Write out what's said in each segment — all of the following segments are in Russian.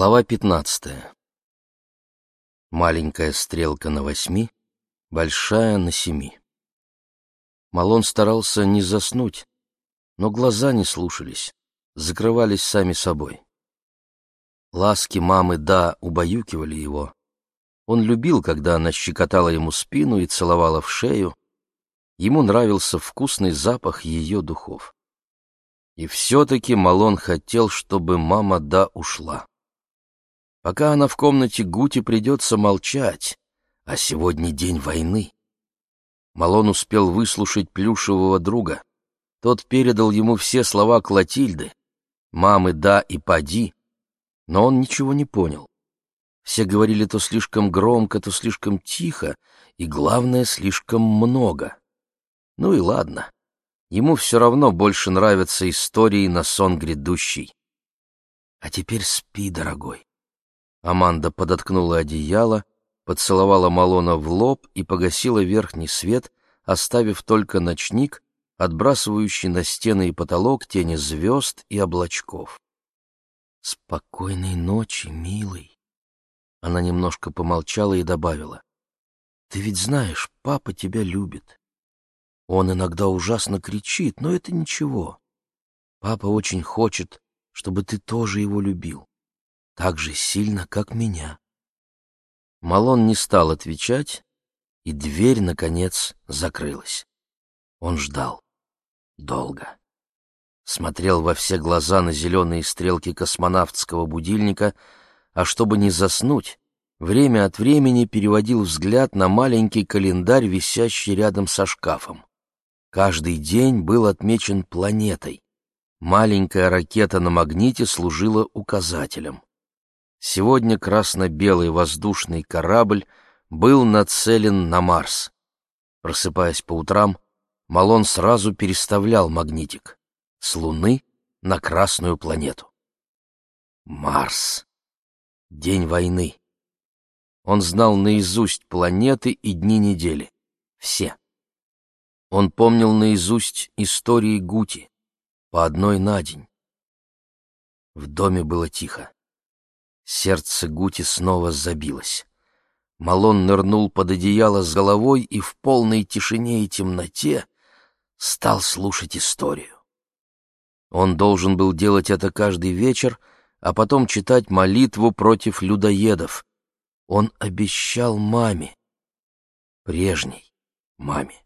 Глава пятнадцатая. Маленькая стрелка на восьми, большая на семи. Малон старался не заснуть, но глаза не слушались, закрывались сами собой. Ласки мамы Да убаюкивали его. Он любил, когда она щекотала ему спину и целовала в шею. Ему нравился вкусный запах ее духов. И все-таки Малон хотел, чтобы мама Да ушла. Пока она в комнате Гути, придется молчать, а сегодня день войны. Малон успел выслушать плюшевого друга. Тот передал ему все слова Клотильды, мамы «да» и «поди», но он ничего не понял. Все говорили то слишком громко, то слишком тихо, и, главное, слишком много. Ну и ладно. Ему все равно больше нравятся истории на сон грядущий. А теперь спи, дорогой. Аманда подоткнула одеяло, поцеловала Малона в лоб и погасила верхний свет, оставив только ночник, отбрасывающий на стены и потолок тени звезд и облачков. «Спокойной ночи, милый!» Она немножко помолчала и добавила. «Ты ведь знаешь, папа тебя любит. Он иногда ужасно кричит, но это ничего. Папа очень хочет, чтобы ты тоже его любил так же сильно, как меня. Малон не стал отвечать, и дверь, наконец, закрылась. Он ждал. Долго. Смотрел во все глаза на зеленые стрелки космонавтского будильника, а чтобы не заснуть, время от времени переводил взгляд на маленький календарь, висящий рядом со шкафом. Каждый день был отмечен планетой. Маленькая ракета на магните служила указателем. Сегодня красно-белый воздушный корабль был нацелен на Марс. Просыпаясь по утрам, Малон сразу переставлял магнитик с Луны на Красную планету. Марс. День войны. Он знал наизусть планеты и дни недели. Все. Он помнил наизусть истории Гути, по одной на день. В доме было тихо. Сердце Гути снова забилось. Малон нырнул под одеяло с головой и в полной тишине и темноте стал слушать историю. Он должен был делать это каждый вечер, а потом читать молитву против людоедов. Он обещал маме, прежней маме.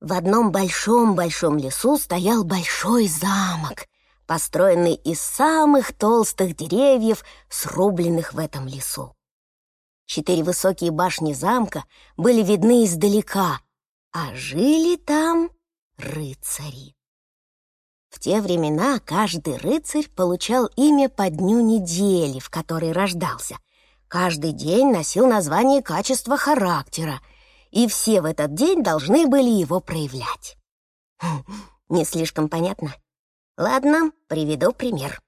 В одном большом-большом лесу стоял большой замок, построенный из самых толстых деревьев, срубленных в этом лесу. Четыре высокие башни замка были видны издалека, а жили там рыцари. В те времена каждый рыцарь получал имя по дню недели, в которой рождался. Каждый день носил название качества характера, и все в этот день должны были его проявлять. Хм, не слишком понятно? Ладно, приведу пример.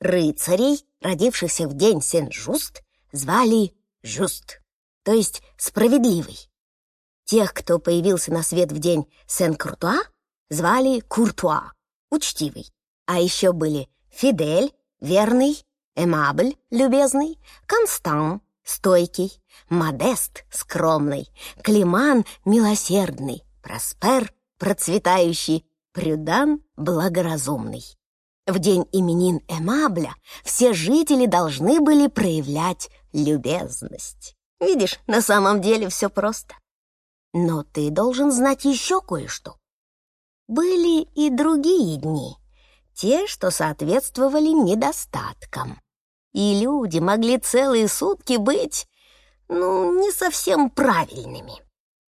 Рыцарей, родившихся в день Сен-Жуст, звали Жуст, то есть справедливый. Тех, кто появился на свет в день Сен-Куртуа, звали Куртуа, учтивый. А еще были Фидель, верный, Эмабль, любезный, Констан, стойкий, Модест, скромный, Климан, милосердный, Проспер, процветающий, Прюдан благоразумный. В день именин Эмабля все жители должны были проявлять любезность. Видишь, на самом деле все просто. Но ты должен знать еще кое-что. Были и другие дни, те, что соответствовали недостаткам. И люди могли целые сутки быть, ну, не совсем правильными.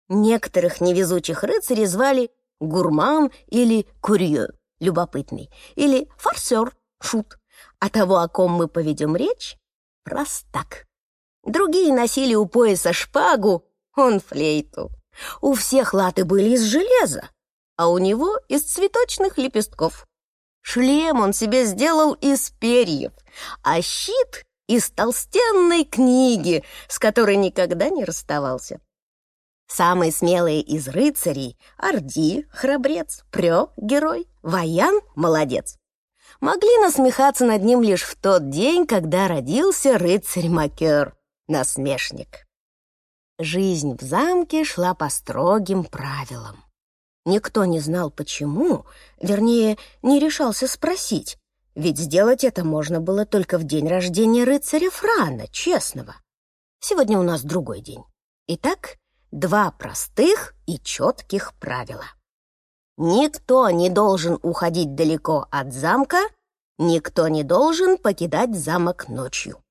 Некоторых невезучих рыцарей звали гурман или курье, любопытный, или форсер, шут. А того, о ком мы поведем речь, простак. Другие носили у пояса шпагу, он флейту. У всех латы были из железа, а у него из цветочных лепестков. Шлем он себе сделал из перьев, а щит — из толстенной книги, с которой никогда не расставался. Самые смелые из рыцарей — Орди, храбрец, Прё, герой, Ваян, молодец. могли насмехаться над ним лишь в тот день, когда родился рыцарь Макер, насмешник. Жизнь в замке шла по строгим правилам. Никто не знал, почему, вернее, не решался спросить, ведь сделать это можно было только в день рождения рыцаря Франа, честного. Сегодня у нас другой день. Итак, два простых и четких правила. Никто не должен уходить далеко от замка, никто не должен покидать замок ночью.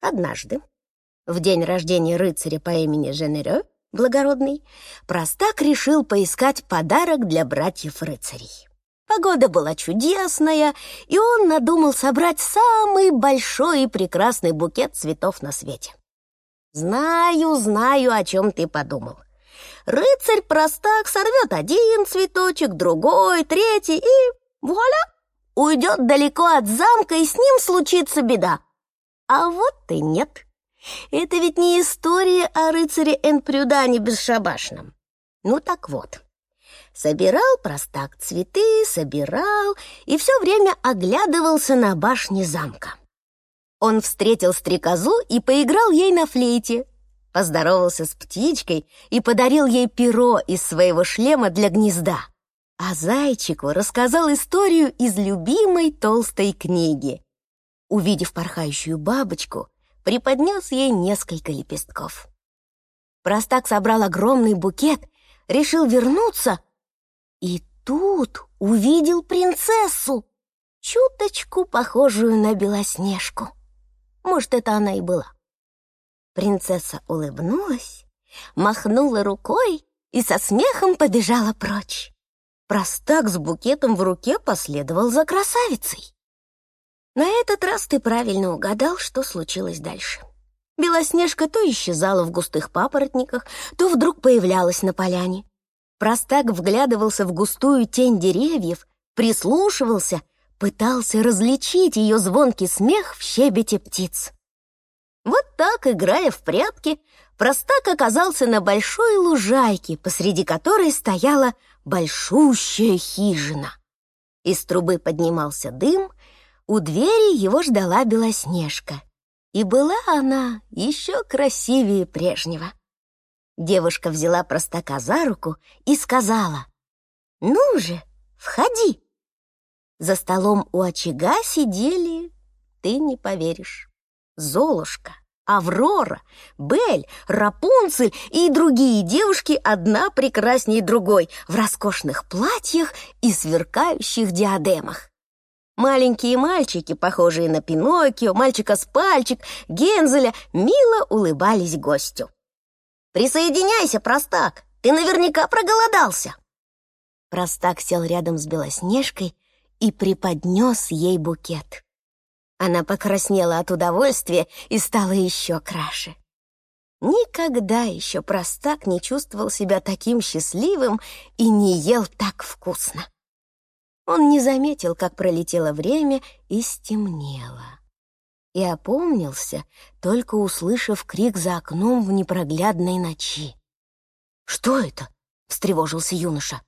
Однажды, в день рождения рыцаря по имени Женере, благородный, простак решил поискать подарок для братьев-рыцарей. Погода была чудесная, и он надумал собрать самый большой и прекрасный букет цветов на свете. Знаю, знаю, о чем ты подумал. Рыцарь-простак сорвет один цветочек, другой, третий и вуаля! Уйдет далеко от замка, и с ним случится беда. А вот и нет. Это ведь не история о рыцаре Энпрюдане бесшабашном. Ну так вот. Собирал простак цветы, собирал и все время оглядывался на башне замка. Он встретил стрекозу и поиграл ей на флейте, поздоровался с птичкой и подарил ей перо из своего шлема для гнезда. А зайчику рассказал историю из любимой толстой книги. Увидев порхающую бабочку, преподнес ей несколько лепестков. Простак собрал огромный букет, решил вернуться, и тут увидел принцессу, чуточку похожую на Белоснежку. Может, это она и была. Принцесса улыбнулась, махнула рукой и со смехом побежала прочь. Простак с букетом в руке последовал за красавицей. На этот раз ты правильно угадал, что случилось дальше. Белоснежка то исчезала в густых папоротниках, то вдруг появлялась на поляне. Простак вглядывался в густую тень деревьев, прислушивался, пытался различить ее звонкий смех в щебете птиц. Вот так, играя в прятки, простак оказался на большой лужайке, посреди которой стояла большущая хижина. Из трубы поднимался дым, у двери его ждала Белоснежка. И была она еще красивее прежнего. Девушка взяла простака за руку и сказала, «Ну же, входи!» За столом у очага сидели, ты не поверишь. Золушка, Аврора, Бель, Рапунцель и другие девушки одна прекраснее другой в роскошных платьях и сверкающих диадемах. Маленькие мальчики, похожие на Пиноккио, мальчика с пальчик, Гензеля, мило улыбались гостю. «Присоединяйся, простак, ты наверняка проголодался!» Простак сел рядом с Белоснежкой и преподнес ей букет. Она покраснела от удовольствия и стала еще краше. Никогда еще простак не чувствовал себя таким счастливым и не ел так вкусно. Он не заметил, как пролетело время и стемнело. И опомнился, только услышав крик за окном в непроглядной ночи. «Что это?» — встревожился юноша.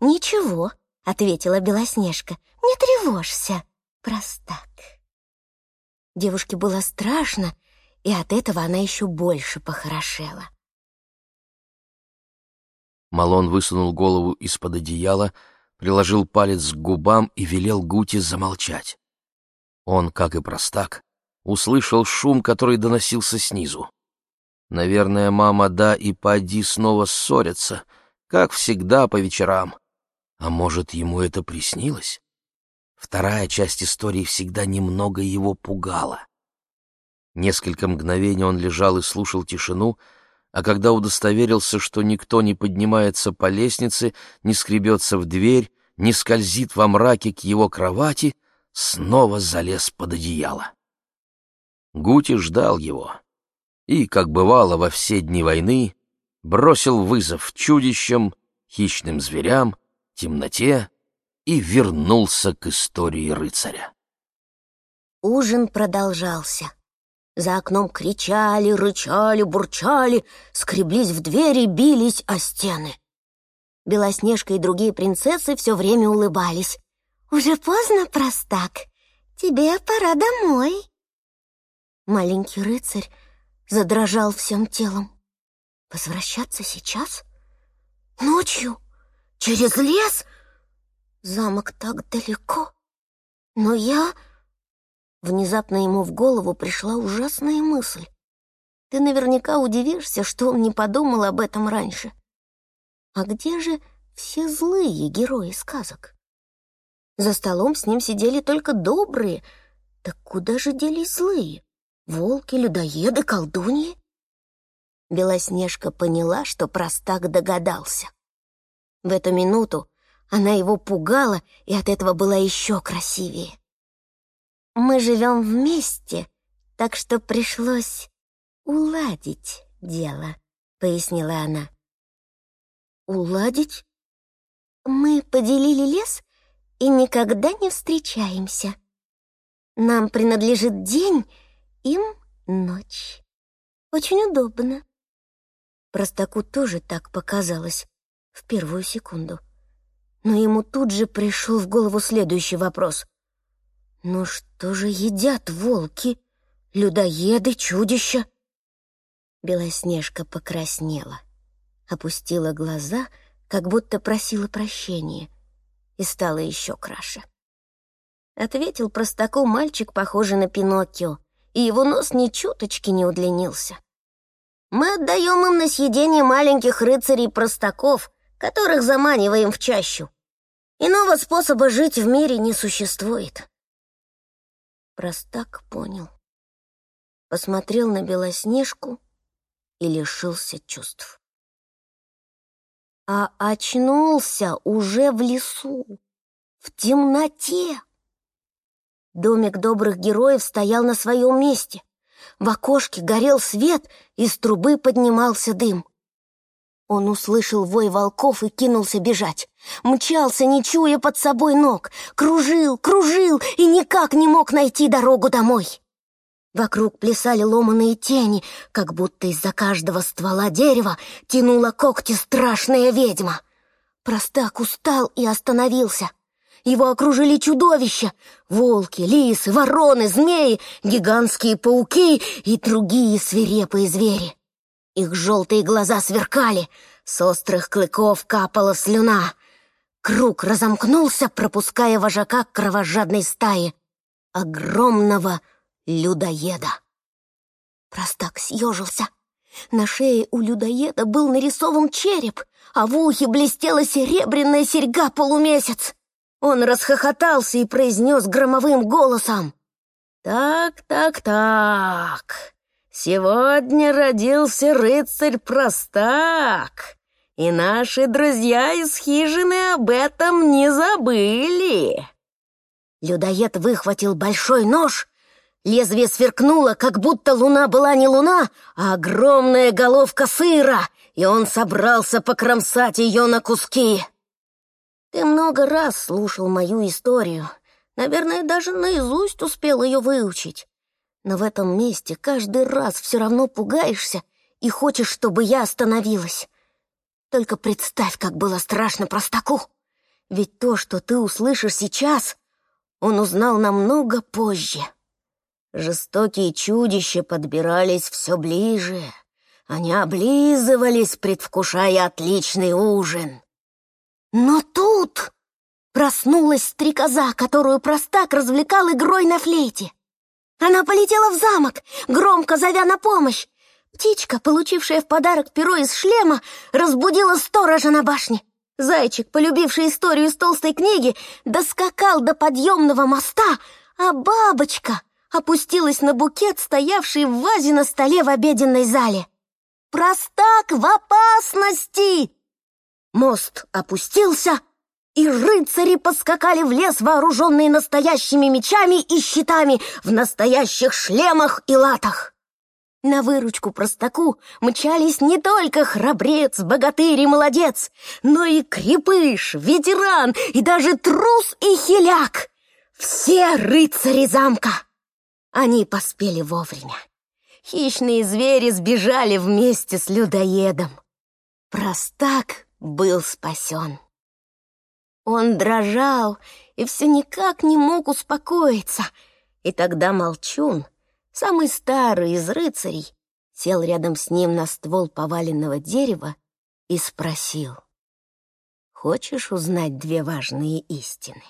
«Ничего», — ответила Белоснежка, — «не тревожься, простак». Девушке было страшно, и от этого она еще больше похорошела. Малон высунул голову из-под одеяла, приложил палец к губам и велел Гути замолчать. Он, как и простак, услышал шум, который доносился снизу. Наверное, мама Да и Пади снова ссорятся, как всегда по вечерам. А может, ему это приснилось? Вторая часть истории всегда немного его пугала. Несколько мгновений он лежал и слушал тишину, а когда удостоверился, что никто не поднимается по лестнице, не скребется в дверь, не скользит во мраке к его кровати, снова залез под одеяло. Гути ждал его и, как бывало во все дни войны, бросил вызов чудищам, хищным зверям, темноте и вернулся к истории рыцаря. Ужин продолжался. За окном кричали, рычали, бурчали, скреблись в двери, бились о стены. Белоснежка и другие принцессы все время улыбались. «Уже поздно, простак. Тебе пора домой». Маленький рыцарь задрожал всем телом. «Возвращаться сейчас? Ночью? Через лес? Замок так далеко. Но я...» Внезапно ему в голову пришла ужасная мысль. Ты наверняка удивишься, что он не подумал об этом раньше. А где же все злые герои сказок? За столом с ним сидели только добрые. Так куда же делись злые? Волки, людоеды, колдуньи? Белоснежка поняла, что простак догадался. В эту минуту она его пугала, и от этого была еще красивее. «Мы живем вместе, так что пришлось уладить дело», — пояснила она. «Уладить?» «Мы поделили лес и никогда не встречаемся. Нам принадлежит день, им ночь. Очень удобно». Простаку тоже так показалось в первую секунду. Но ему тут же пришел в голову следующий вопрос. «Ну что же едят волки, людоеды, чудища?» Белоснежка покраснела, опустила глаза, как будто просила прощения, и стала еще краше. Ответил простаку мальчик, похожий на Пиноккио, и его нос ни чуточки не удлинился. «Мы отдаем им на съедение маленьких рыцарей-простаков, которых заманиваем в чащу. Иного способа жить в мире не существует». Простак понял. Посмотрел на Белоснежку и лишился чувств. А очнулся уже в лесу, в темноте. Домик добрых героев стоял на своем месте. В окошке горел свет, из трубы поднимался дым. Он услышал вой волков и кинулся бежать. Мчался, не чуя под собой ног. Кружил, кружил и никак не мог найти дорогу домой. Вокруг плясали ломаные тени, как будто из-за каждого ствола дерева тянула когти страшная ведьма. Простак устал и остановился. Его окружили чудовища — волки, лисы, вороны, змеи, гигантские пауки и другие свирепые звери. Их желтые глаза сверкали, с острых клыков капала слюна. Круг разомкнулся, пропуская вожака кровожадной стае. Огромного людоеда. Простак съежился. На шее у людоеда был нарисован череп, а в ухе блестела серебряная серьга-полумесяц. Он расхохотался и произнес громовым голосом. «Так, так, так, сегодня родился рыцарь-простак, и наши друзья из хижины об этом не забыли». Людоед выхватил большой нож Лезвие сверкнуло, как будто луна была не луна, а огромная головка сыра, и он собрался покромсать ее на куски. Ты много раз слушал мою историю. Наверное, даже наизусть успел ее выучить. Но в этом месте каждый раз все равно пугаешься и хочешь, чтобы я остановилась. Только представь, как было страшно простаку. Ведь то, что ты услышишь сейчас, он узнал намного позже. Жестокие чудища подбирались все ближе. Они облизывались, предвкушая отличный ужин. Но тут проснулась стрекоза, которую простак развлекал игрой на флейте. Она полетела в замок, громко зовя на помощь. Птичка, получившая в подарок перо из шлема, разбудила сторожа на башне. Зайчик, полюбивший историю из толстой книги, доскакал до подъемного моста, а бабочка опустилась на букет, стоявший в вазе на столе в обеденной зале. «Простак в опасности!» Мост опустился, и рыцари поскакали в лес, вооруженные настоящими мечами и щитами в настоящих шлемах и латах. На выручку простаку мчались не только храбрец, богатырь и молодец, но и крепыш, ветеран и даже трус и хиляк. Все рыцари замка. Они поспели вовремя. Хищные звери сбежали вместе с людоедом. Простак был спасен. Он дрожал и все никак не мог успокоиться. И тогда Молчун, самый старый из рыцарей, сел рядом с ним на ствол поваленного дерева и спросил. «Хочешь узнать две важные истины?»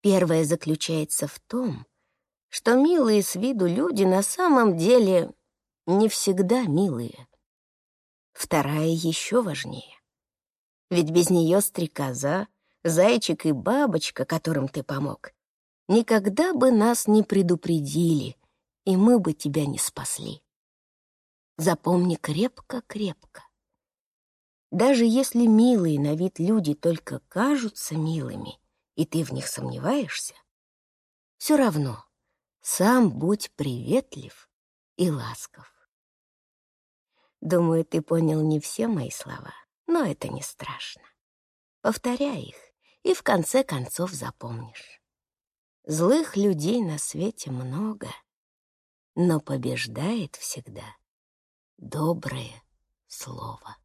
Первая заключается в том, что милые с виду люди на самом деле не всегда милые. Вторая еще важнее. Ведь без нее стрекоза, зайчик и бабочка, которым ты помог, никогда бы нас не предупредили, и мы бы тебя не спасли. Запомни крепко-крепко. Даже если милые на вид люди только кажутся милыми, и ты в них сомневаешься, все равно сам будь приветлив и ласков. Думаю, ты понял не все мои слова, но это не страшно. Повторяй их, и в конце концов запомнишь. Злых людей на свете много, но побеждает всегда доброе слово.